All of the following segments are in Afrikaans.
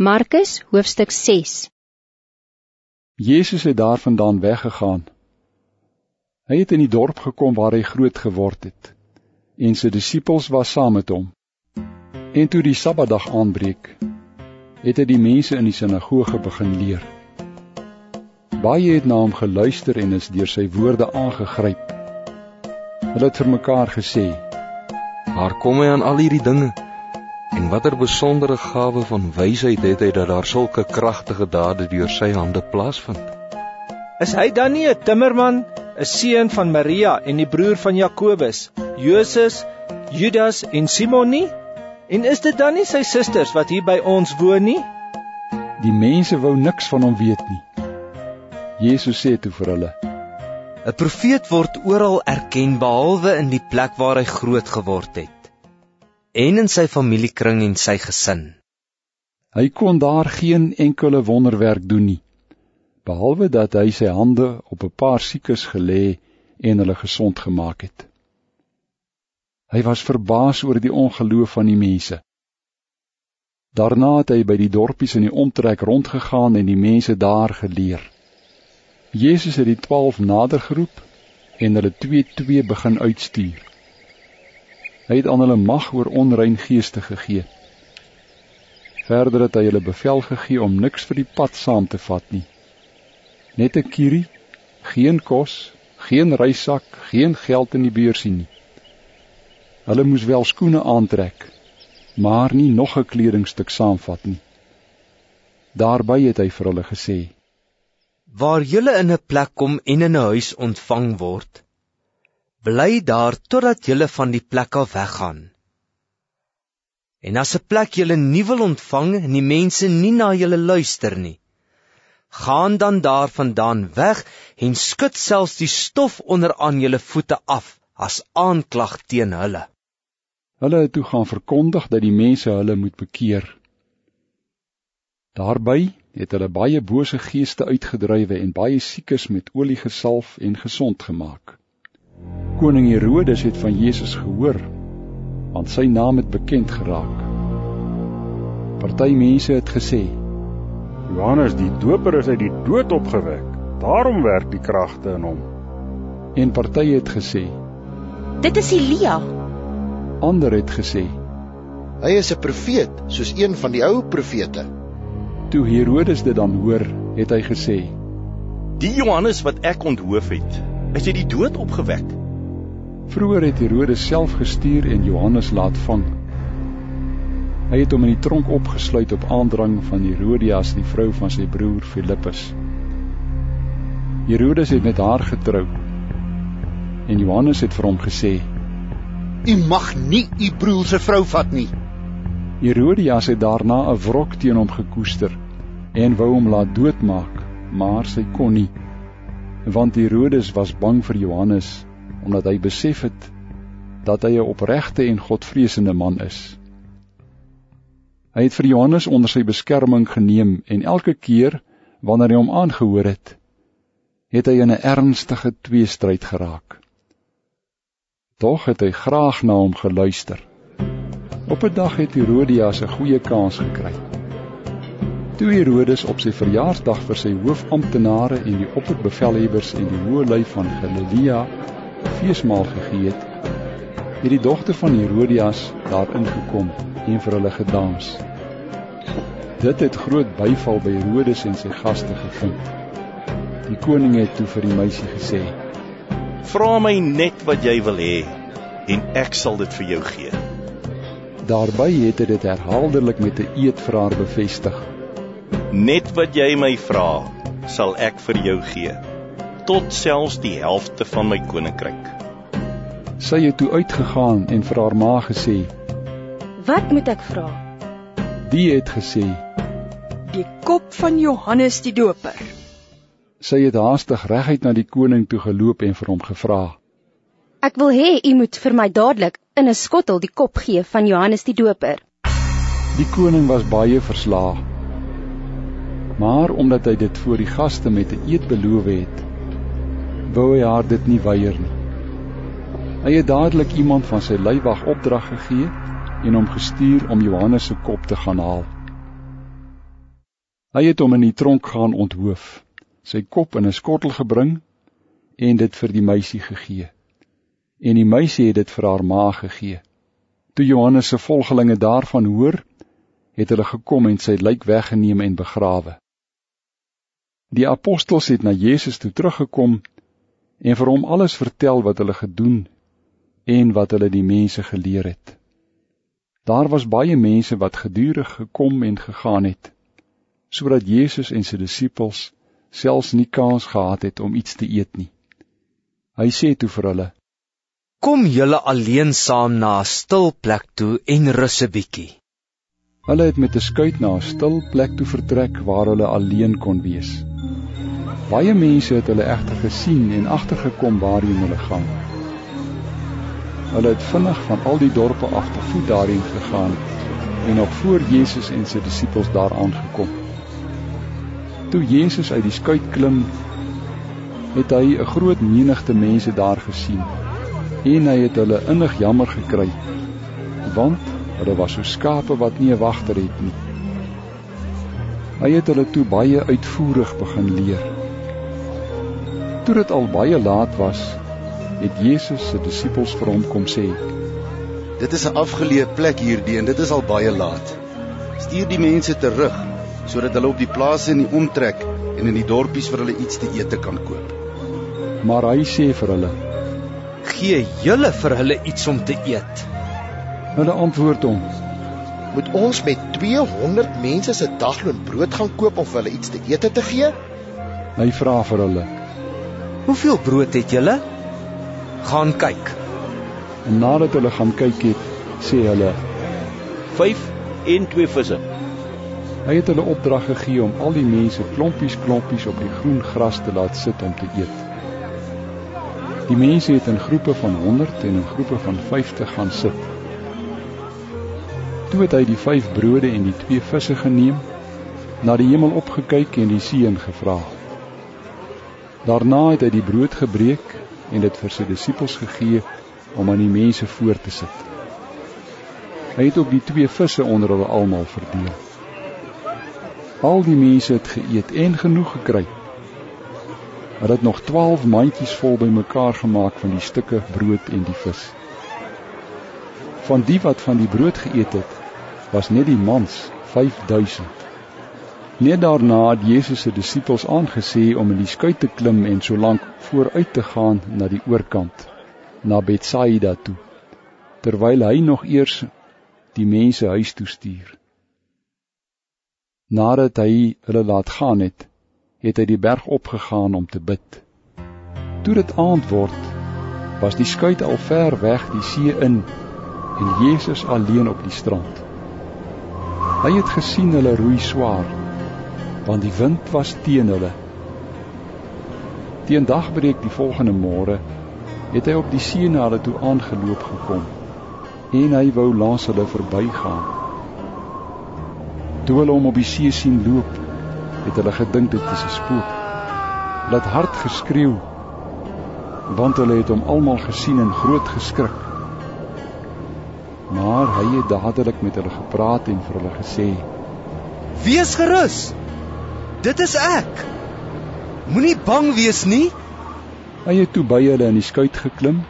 Markus hoofstuk 6 Jezus het daarvandaan weggegaan. Hy het in die dorp gekom waar hy groot geword het. En sy disippels was saam met hom. En toe die Sabbatdag aanbreek, het hy die mense in die sinagoge begin leer. Baie het na hom geluister en is deur sy woorde aangegryp. Hulle het vir mekaar gesê: "Waar kom hy aan al hierdie dinge?" En watter besondere gawe van wysheid het hy dat daar sulke kragtige dade deur sy hande plaasvind? Is hy dan nie 'n timmerman, 'n seun van Maria en die broer van Jakobus, Joses, Judas en Simon nie? En is dit dan nie sy susters wat hier by ons woon nie? Die mense wou niks van hom weet nie. Jesus sê toe vir hulle: 'n Profeet word oral erken behalwe in die plek waar hy groot geword het en in sy familiekring en sy gesin. Hy kon daar geen enkele wonderwerk doen nie, behalwe dat hy sy hande op 'n paar siekes gelê en hulle gesond gemaak het. Hy was verbaas oor die ongeloof van die mense. Daarna het hy by die dorpies in die omtrek rondgegaan en die mense daar geleer. Jesus het die 12 nader geroep en hulle twee twee begin uitstuur. Hy het aan hulle mag oor onrein geeste gegee. Verder het hy hulle bevel gegee om niks vir die pad saam te vat nie. Net 'n kierie, geen kos, geen reisak, geen geld in die beursie nie. Hulle moes wel skoene aantrek, maar nie nog 'n kledingstuk saamvat nie. Daarby het hy vir hulle gesê: Waar julle in 'n plek kom en in 'n huis ontvang word, bly daar totdat julle van die plek af weggaan. En as 'n plek julle nie wil ontvang en die mense nie na julle luister nie, gaan dan daarvandaan weg en skud selfs die stof onder aan julle voete af as aanklag teen hulle. Hulle het toe gaan verkondig dat die mense hulle moet bekeer. Daarby het hulle baie bose geeste uitgedrywe en baie siekes met olie gesalf en gesond gemaak. Koning Herodes het van Jesus gehoor, want sy naam het bekend geraak. Party mense het gesê: Johannes die Doper is uit die dood opgewek. Daarom werk die kragte in hom. En party het gesê: Dit is Elia. Ander het gesê: Hy is 'n profeet, soos een van die ou profete. Toe Herodes dit dan hoor, het hy gesê: Die Johannes wat ek onthoof het, is uit die dood opgewek. Vroeger het Herodes self gestuur en Johannes laat vang. Hy het hom in die tronk opgesluit op aandrang van Herodias, die vrou van sy broer Filippus. Herodes het met haar getrou. En Johannes het vir hom gesê: "U mag nie u broer se vrou vat nie." Herodias het daarna 'n wrok teen hom gekoester en wou hom laat doodmaak, maar sy kon nie, want Herodes was bang vir Johannes omdat hy besef het dat hy 'n opregte en godvreesende man is. Hy het vir Johannes onder sy beskerming geneem en elke keer wanneer hy hom aangehoor het, het hy in 'n ernstige tweestryd geraak. Tog het hy graag na hom geluister. Op 'n dag het Herodias 'n goeie kans gekry. Toe Herodes op sy verjaarsdag vir sy hoofamptenare en die opperbevelhebbers en die hoë lui van Galilea feesmaal gegee het, het die dogter van Herodias daar ingekom en vir hulle gedans. Dit het groot byval by Herodes en sy gaste gevind. Die koning het toe vir die meisie gesê: "Vra my net wat jy wil hê en ek sal dit vir jou gee." Daarby het hy dit herhaaldelik met 'n eed vir haar bevestig. "Net wat jy my vra, sal ek vir jou gee." Tot selfs die helfte van my koninkryk. Sy het toe uitgegaan en vir haar ma gesê: "Wat moet ek vra?" Die het gesê: "Die kop van Johannes die Doper." Sy het haastig reguit na die koning toe geloop en vir hom gevra: "Ek wil hê u moet vir my dadelik in 'n skottel die kop gee van Johannes die Doper." Die koning was baie verslae. Maar omdat hy dit voor die gaste met 'n eed beloof het, wou hy haar dit nie weier nie. Hy het dadelik iemand van sy leiwag opdrag gegee en hom gestuur om Johannes se kop te gaan haal. Hy het hom in die tronk gaan onthoof, sy kop in 'n skottel gebring en dit vir die meisie gegee. En die meisie het dit vir haar ma gegee. Toe Johannes se volgelinge daarvan hoor, het hulle gekom en sy lijk weggeneem en begrawe. Die apostels het na Jesus toe teruggekom en vir hom alles vertel wat hulle gedoen en wat hulle die mense geleer het. Daar was baie mense wat gedurig gekom en gegaan het, sodat Jesus en sy disippels selfs nie kans gehad het om iets te eet nie. Hy sê toe vir hulle: "Kom julle alleen saam na 'n stil plek toe en rus 'n bietjie." Hulle het met 'n skuit na 'n stil plek toe vertrek waar hulle alleen kon wees. Baie mense het hulle egter gesien en agtergekom waarheen hulle gaan. Hulle het vinnig van al die dorpe af te voet daarheen gegaan en nog voor Jesus en sy disippels daar aangekom. Toe Jesus uit die skuit klim, het hy 'n groot menigte mense daar gesien en hy het hulle innig jammer gekry want hulle was so skape wat nie 'n wagter het nie. Hy het hulle toe baie uitvoerig begin leer. Toe dit al baie laat was, het Jesus se disippels vir hom kom sê: Dit is 'n afgeleë plek hierdie en dit is al baie laat. Stuur die mense terug sodat hulle op die plase in die omtrek en in die dorpies vir hulle iets te eet kan koop. Maar hy sê vir hulle: Gee julle vir hulle iets om te eet. Hulle antwoord hom: Moet ons met 200 mense se dagloon brood gaan koop om vir hulle iets te eet te gee? Hy vra vir hulle: Hoeveel brood het julle? Gaan kyk. En nadat hulle gaan kyk het, sê hulle: 5 en 2 visse. Hy het hulle opdrag gegee om al die mense klompies klompies op die groen gras te laat sit om te eet. Die mense het in groepe van 100 en in groepe van 50 gaan sit. Toe het hy die 5 brode en die 2 visse geneem, na die hemel opgekyk en die seën gevra. Daarna het hy die brood gebreek en dit vir sy disippels gegee om aan die mense voor te sit. Hy het ook die twee visse onder hulle almal verdeel. Al die mense het geëet en genoeg gekry. Hulle het nog 12 mandjies vol bymekaar gemaak van die stukke brood en die vis. Van die wat van die brood geëet het, was net die mans 5000. Net daarna het Jesus se disippels aangesê om in die skuit te klim en solank vooruit te gaan na die oorkant, na Betsaida toe, terwyl hy nog eers die mense huis toe stuur. Nadat hy hulle laat gaan het, het hy die berg opgegaan om te bid. Toe dit aand word, was die skuit al ver weg die see in en Jesus alleen op die strand. Hy het gesien hulle roei swaar want die wind was teen hulle. Teen dagbreek die volgende môre het hy op die see na hulle toe aangeloop gekom en hy wou langs hulle verbygaan. Toe hulle hom op die see sien loop, het hulle gedink dit is 'n spook. Hulle het hard geskreeu want hulle het hom almal gesien en groot geskrik. Maar hy het dadelik met hulle gepraat en vir hulle gesê: "Wees gerus. Dit is ek. Moenie bang wees nie. Hy het toe by hulle in die skuit geklim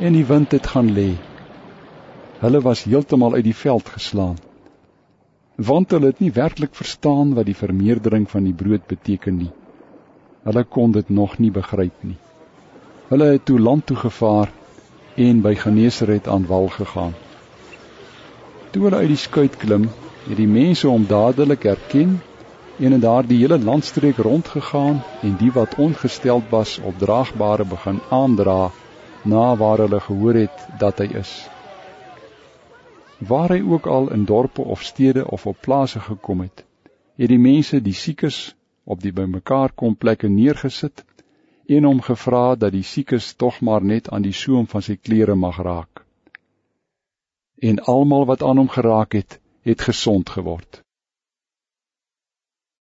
en die wind het gaan lê. Hulle was heeltemal uit die veld geslaan. Want hulle het nie werklik verstaan wat die vermeerdering van die brood beteken nie. Hulle kon dit nog nie begryp nie. Hulle het toe land toe gevaar en by Genesaret aan wal gegaan. Toe hulle uit die skuit klim, het die mense hom dadelik herken en in daardie hele landstreek rondgegaan en die wat ongesteld was op draagbare begin aandra na waar hulle gehoor het dat hy is. Waar hy ook al in dorpe of stede of op plase gekom het, het die mense die siekes op die bymekaar kom plekke neergesit en hom gevra dat die siekes tog maar net aan die soem van sy klere mag raak. En almal wat aan hom geraak het, het gesond geword.